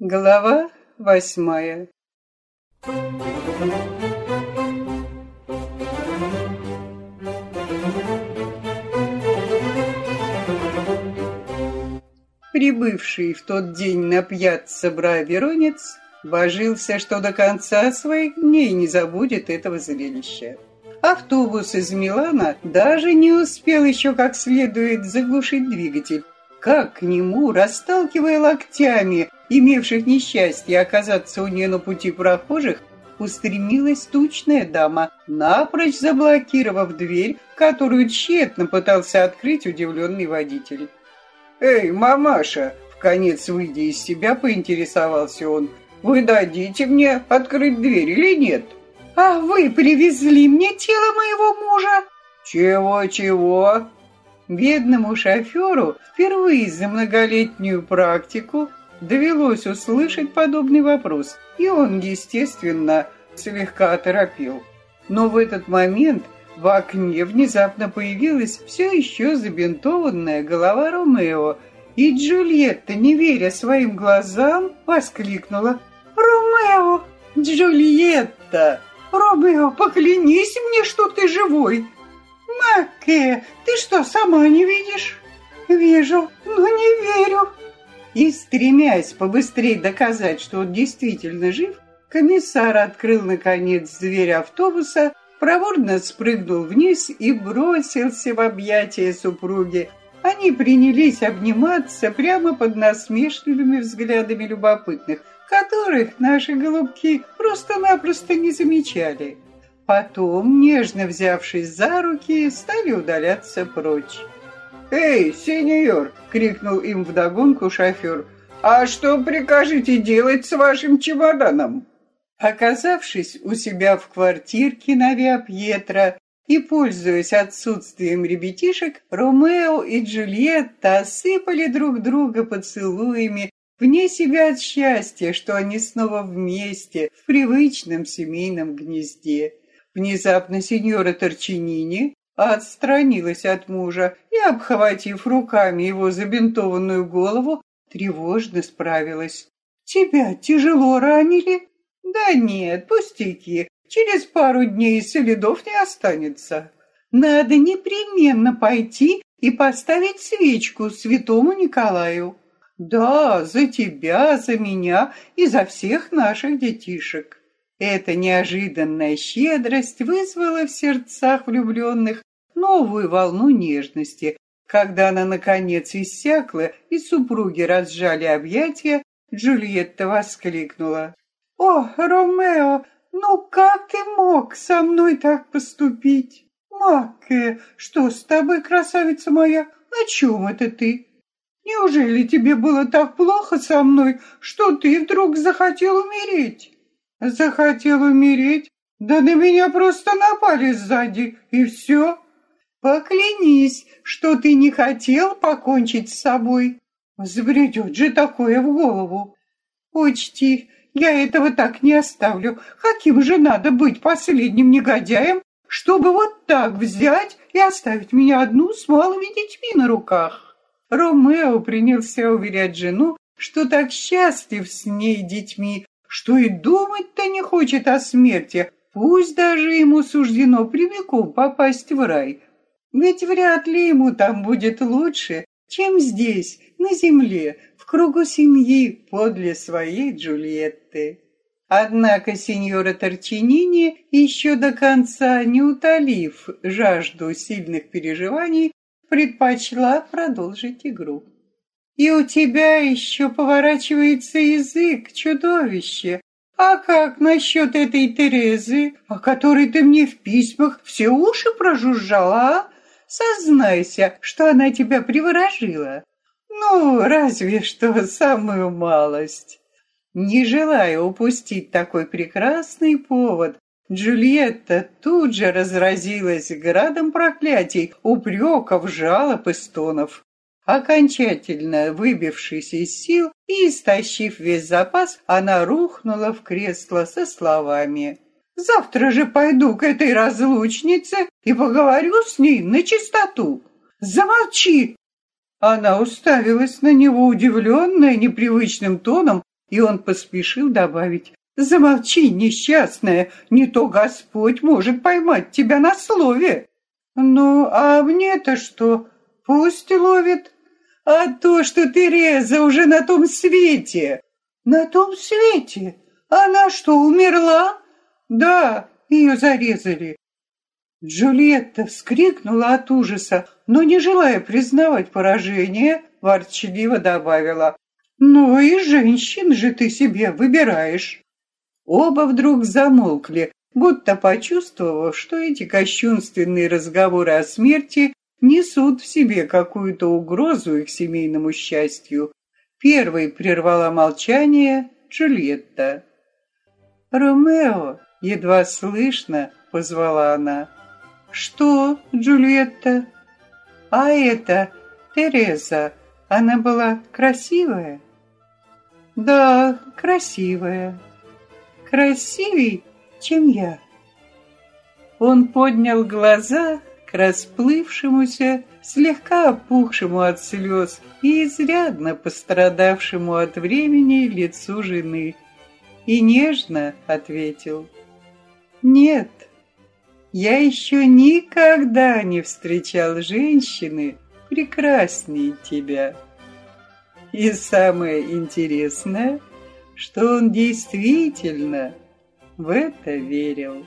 Глава восьмая Прибывший в тот день на пьяцца Бра-Веронец божился, что до конца своих дней не забудет этого зрелища. Автобус из Милана даже не успел еще как следует заглушить двигатель, как к нему, расталкивая локтями, имевших несчастье оказаться у нее на пути прохожих, устремилась тучная дама, напрочь заблокировав дверь, которую тщетно пытался открыть удивленный водитель. «Эй, мамаша!» — в конец выйдя из себя, поинтересовался он. «Вы дадите мне открыть дверь или нет?» «А вы привезли мне тело моего мужа?» «Чего-чего?» Бедному шоферу впервые за многолетнюю практику довелось услышать подобный вопрос, и он, естественно, слегка оторопел. Но в этот момент в окне внезапно появилась все еще забинтованная голова Ромео, и Джульетта, не веря своим глазам, воскликнула «Ромео! Джульетта! Ромео, поклянись мне, что ты живой!» «Маке, ты что, сама не видишь?» «Вижу, но не верю». И, стремясь побыстрее доказать, что он действительно жив, комиссар открыл, наконец, дверь автобуса, проворно спрыгнул вниз и бросился в объятия супруги. Они принялись обниматься прямо под насмешливыми взглядами любопытных, которых наши голубки просто-напросто не замечали. Потом, нежно взявшись за руки, стали удаляться прочь. «Эй, сеньор!» — крикнул им вдогонку шофер. «А что прикажете делать с вашим чемоданом?» Оказавшись у себя в квартирке на Виа и пользуясь отсутствием ребятишек, Ромео и Джульетта осыпали друг друга поцелуями вне себя от счастья, что они снова вместе в привычном семейном гнезде. Внезапно сеньора Торчинини отстранилась от мужа и, обхватив руками его забинтованную голову, тревожно справилась. «Тебя тяжело ранили?» «Да нет, пустяки. Через пару дней следов не останется. Надо непременно пойти и поставить свечку святому Николаю. Да, за тебя, за меня и за всех наших детишек». Эта неожиданная щедрость вызвала в сердцах влюбленных новую волну нежности. Когда она, наконец, иссякла, и супруги разжали объятия, Джульетта воскликнула. «О, Ромео, ну как ты мог со мной так поступить? Маке, что с тобой, красавица моя? О чем это ты? Неужели тебе было так плохо со мной, что ты вдруг захотел умереть?» Захотел умереть? Да на меня просто напали сзади, и все. Поклянись, что ты не хотел покончить с собой. Забредет же такое в голову. Учти, я этого так не оставлю. Каким же надо быть последним негодяем, чтобы вот так взять и оставить меня одну с малыми детьми на руках? Ромео принялся уверять жену, что так счастлив с ней детьми, что и думать-то не хочет о смерти, пусть даже ему суждено прямиком попасть в рай. Ведь вряд ли ему там будет лучше, чем здесь, на земле, в кругу семьи подле своей Джульетты. Однако сеньора Торчинини, еще до конца не утолив жажду сильных переживаний, предпочла продолжить игру. И у тебя еще поворачивается язык, чудовище. А как насчет этой Терезы, о которой ты мне в письмах все уши прожужжала, а? Сознайся, что она тебя приворожила. Ну, разве что самую малость. Не желая упустить такой прекрасный повод, Джульетта тут же разразилась градом проклятий, упреков, жалоб и стонов. Окончательно выбившись из сил и истощив весь запас, она рухнула в кресло со словами «Завтра же пойду к этой разлучнице и поговорю с ней на чистоту. Замолчи!» Она уставилась на него удивленная непривычным тоном, и он поспешил добавить «Замолчи, несчастная, не то Господь может поймать тебя на слове». «Ну, а мне-то что? Пусть ловит. А то, что Тереза уже на том свете». «На том свете? Она что, умерла?» «Да, ее зарезали». Джульетта вскрикнула от ужаса, но, не желая признавать поражение, ворчливо добавила, «Ну и женщин же ты себе выбираешь». Оба вдруг замолкли, будто почувствовав, что эти кощунственные разговоры о смерти несут в себе какую-то угрозу их семейному счастью. Первой прервала молчание Джульетта. «Ромео!» — едва слышно позвала она. «Что, Джульетта?» «А это Тереза, она была красивая?» «Да, красивая. Красивей, чем я». Он поднял глаза к расплывшемуся, слегка опухшему от слез и изрядно пострадавшему от времени лицу жены, и нежно ответил «Нет, я еще никогда не встречал женщины прекраснее тебя». И самое интересное, что он действительно в это верил.